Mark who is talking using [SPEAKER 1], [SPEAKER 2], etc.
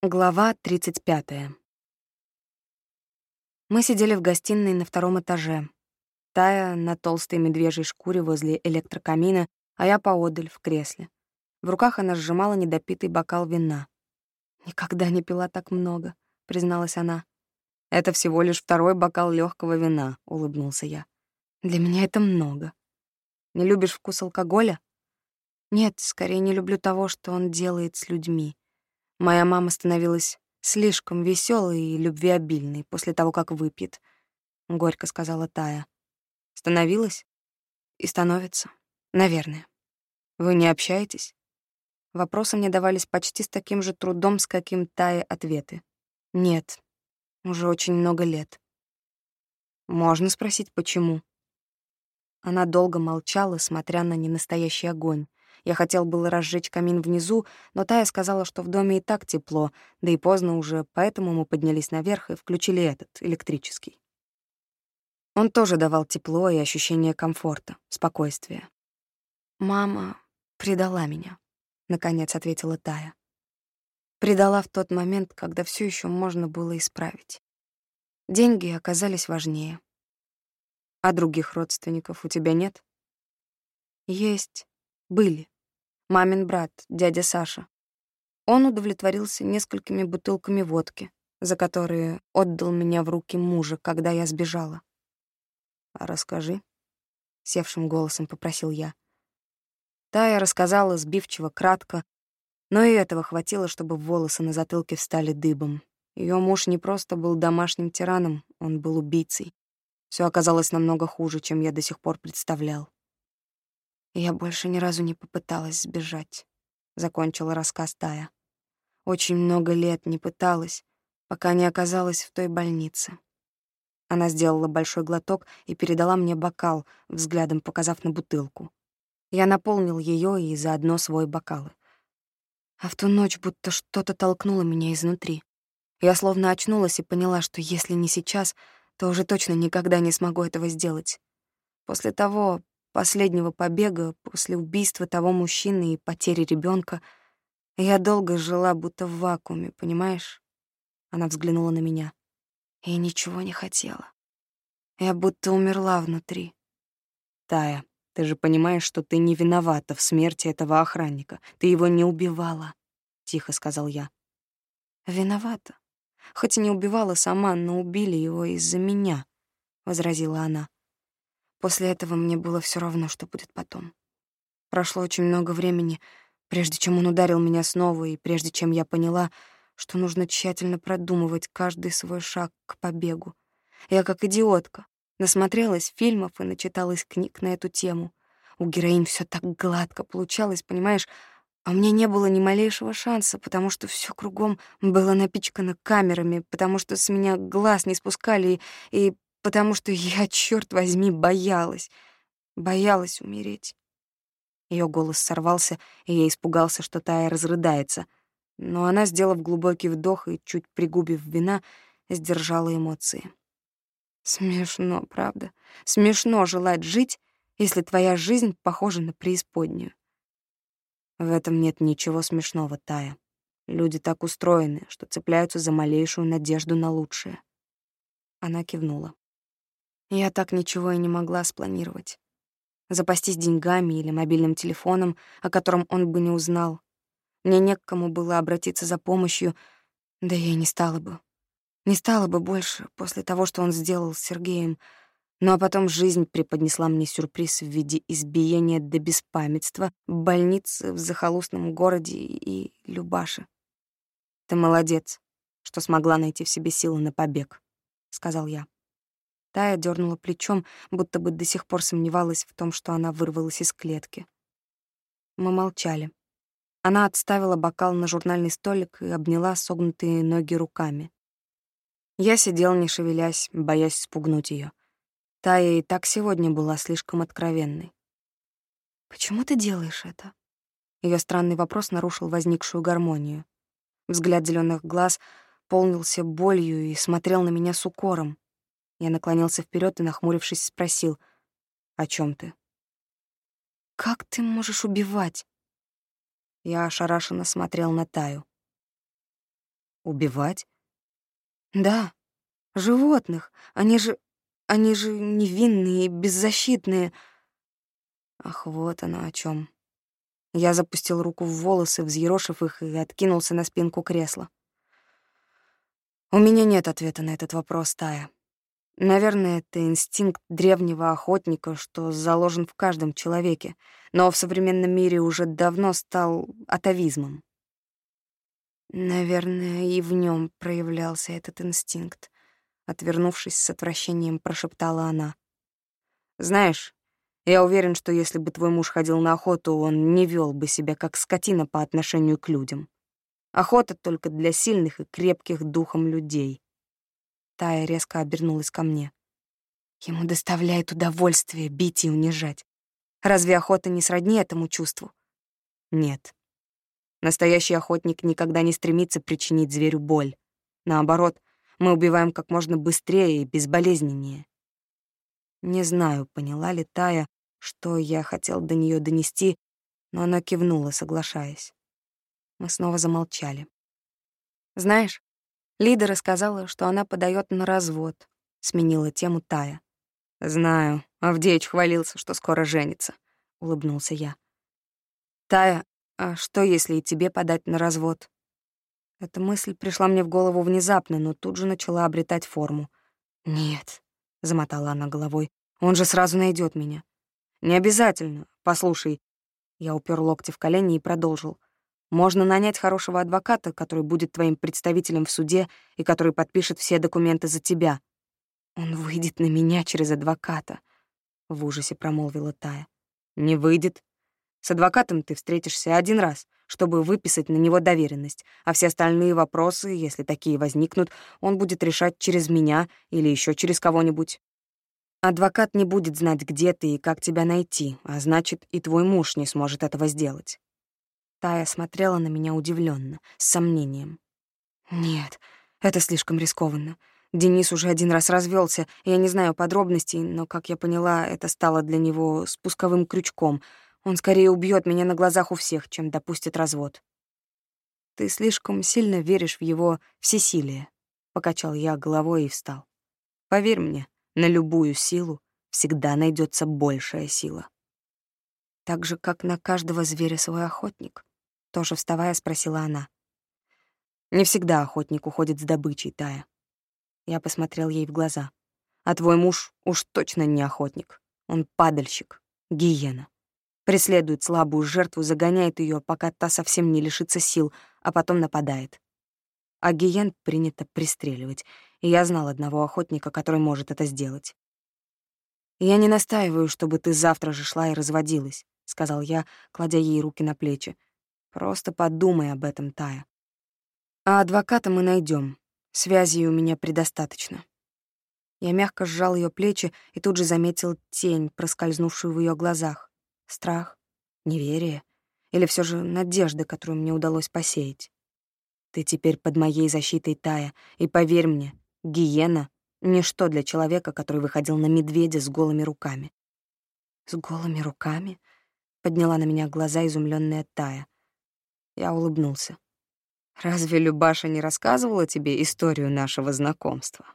[SPEAKER 1] Глава 35. Мы сидели в гостиной на втором этаже. Тая на толстой медвежьей шкуре возле электрокамина, а я поодаль в кресле. В руках она сжимала недопитый бокал вина. «Никогда не пила так много», — призналась она. «Это всего лишь второй бокал легкого вина», — улыбнулся я. «Для меня это много». «Не любишь вкус алкоголя?» «Нет, скорее не люблю того, что он делает с людьми. Моя мама становилась слишком веселой и любвеобильной после того, как выпьет, — горько сказала Тая. Становилась? И становится. Наверное. Вы не общаетесь? Вопросы мне давались почти с таким же трудом, с каким Тая ответы. Нет. Уже очень много лет. Можно спросить, почему? Она долго молчала, смотря на ненастоящий огонь. Я хотел было разжечь камин внизу, но Тая сказала, что в доме и так тепло, да и поздно уже, поэтому мы поднялись наверх и включили этот, электрический. Он тоже давал тепло и ощущение комфорта, спокойствия. «Мама предала меня», — наконец ответила Тая. Предала в тот момент, когда все еще можно было исправить. Деньги оказались важнее. А других родственников у тебя нет? Есть. Были. Мамин брат, дядя Саша. Он удовлетворился несколькими бутылками водки, за которые отдал меня в руки мужа, когда я сбежала. «А расскажи», — севшим голосом попросил я. Тая рассказала сбивчиво, кратко, но и этого хватило, чтобы волосы на затылке встали дыбом. Ее муж не просто был домашним тираном, он был убийцей. Все оказалось намного хуже, чем я до сих пор представлял. Я больше ни разу не попыталась сбежать, закончила рассказ Тая. Очень много лет не пыталась, пока не оказалась в той больнице. Она сделала большой глоток и передала мне бокал, взглядом показав на бутылку. Я наполнил ее и заодно свой бокалы. А в ту ночь будто что-то толкнуло меня изнутри. Я словно очнулась и поняла, что если не сейчас, то уже точно никогда не смогу этого сделать. После того, последнего побега, после убийства того мужчины и потери ребенка, я долго жила будто в вакууме, понимаешь? Она взглянула на меня. Я ничего не хотела. Я будто умерла внутри. Тая, ты же понимаешь, что ты не виновата в смерти этого охранника. Ты его не убивала, — тихо сказал я. Виновата. Хоть и не убивала сама, но убили его из-за меня, — возразила она. После этого мне было все равно, что будет потом. Прошло очень много времени, прежде чем он ударил меня снова, и прежде чем я поняла, что нужно тщательно продумывать каждый свой шаг к побегу. Я, как идиотка, насмотрелась фильмов и начиталась книг на эту тему. У героинь все так гладко получалось, понимаешь, а у меня не было ни малейшего шанса, потому что все кругом было напичкано камерами, потому что с меня глаз не спускали, и, и потому что я, черт возьми, боялась, боялась умереть. Ее голос сорвался, и я испугался, что Тая разрыдается. Но она, сделав глубокий вдох и чуть пригубив вина, сдержала эмоции. Смешно, правда? Смешно желать жить, если твоя жизнь похожа на преисподнюю. В этом нет ничего смешного, Тая. Люди так устроены, что цепляются за малейшую надежду на лучшее. Она кивнула. Я так ничего и не могла спланировать. Запастись деньгами или мобильным телефоном, о котором он бы не узнал. Мне не к кому было обратиться за помощью, да я и не стала бы. Не стала бы больше после того, что он сделал с Сергеем. Ну а потом жизнь преподнесла мне сюрприз в виде избиения до беспамятства, больницы в захолустном городе и Любаши. «Ты молодец, что смогла найти в себе силы на побег», — сказал я. Тая дернула плечом, будто бы до сих пор сомневалась в том, что она вырвалась из клетки. Мы молчали. Она отставила бокал на журнальный столик и обняла согнутые ноги руками. Я сидел, не шевелясь, боясь спугнуть ее. Тая и так сегодня была слишком откровенной. «Почему ты делаешь это?» Ее странный вопрос нарушил возникшую гармонию. Взгляд зеленых глаз полнился болью и смотрел на меня с укором. Я наклонился вперед и, нахмурившись, спросил, «О чем ты?» «Как ты можешь убивать?» Я ошарашенно смотрел на Таю. Убивать? Да, животных. Они же... Они же невинные беззащитные. Ах, вот оно о чем. Я запустил руку в волосы, взъерошив их, и откинулся на спинку кресла. У меня нет ответа на этот вопрос, Тая. Наверное, это инстинкт древнего охотника, что заложен в каждом человеке, но в современном мире уже давно стал атовизмом. Наверное, и в нем проявлялся этот инстинкт. Отвернувшись с отвращением, прошептала она. «Знаешь, я уверен, что если бы твой муж ходил на охоту, он не вел бы себя как скотина по отношению к людям. Охота только для сильных и крепких духом людей. Тая резко обернулась ко мне. Ему доставляет удовольствие бить и унижать. Разве охота не сродни этому чувству? Нет. Настоящий охотник никогда не стремится причинить зверю боль. Наоборот, мы убиваем как можно быстрее и безболезненнее. Не знаю, поняла ли Тая, что я хотел до нее донести, но она кивнула, соглашаясь. Мы снова замолчали. Знаешь, Лида рассказала, что она подает на развод. Сменила тему Тая. «Знаю, Авдеич хвалился, что скоро женится», — улыбнулся я. «Тая, а что, если и тебе подать на развод?» Эта мысль пришла мне в голову внезапно, но тут же начала обретать форму. «Нет», — замотала она головой, — «он же сразу найдет меня». «Не обязательно. Послушай». Я упер локти в колени и продолжил. Можно нанять хорошего адвоката, который будет твоим представителем в суде и который подпишет все документы за тебя. Он выйдет на меня через адвоката, — в ужасе промолвила Тая. Не выйдет. С адвокатом ты встретишься один раз, чтобы выписать на него доверенность, а все остальные вопросы, если такие возникнут, он будет решать через меня или еще через кого-нибудь. Адвокат не будет знать, где ты и как тебя найти, а значит, и твой муж не сможет этого сделать. Тая смотрела на меня удивленно, с сомнением. «Нет, это слишком рискованно. Денис уже один раз развелся, я не знаю подробностей, но, как я поняла, это стало для него спусковым крючком. Он скорее убьет меня на глазах у всех, чем допустит развод». «Ты слишком сильно веришь в его всесилие», — покачал я головой и встал. «Поверь мне, на любую силу всегда найдется большая сила». Так же, как на каждого зверя свой охотник. Тоже вставая, спросила она. «Не всегда охотник уходит с добычей, Тая». Я посмотрел ей в глаза. «А твой муж уж точно не охотник. Он падальщик, гиена. Преследует слабую жертву, загоняет ее, пока та совсем не лишится сил, а потом нападает. А гиен принято пристреливать, и я знал одного охотника, который может это сделать. «Я не настаиваю, чтобы ты завтра же шла и разводилась», — сказал я, кладя ей руки на плечи. Просто подумай об этом, Тая. А адвоката мы найдем. Связей у меня предостаточно. Я мягко сжал ее плечи и тут же заметил тень, проскользнувшую в ее глазах. Страх, неверие или все же надежда, которую мне удалось посеять. Ты теперь под моей защитой, Тая, и поверь мне, гиена — ничто для человека, который выходил на медведя с голыми руками. «С голыми руками?» — подняла на меня глаза изумленная Тая — я улыбнулся. «Разве Любаша не рассказывала тебе историю нашего знакомства?»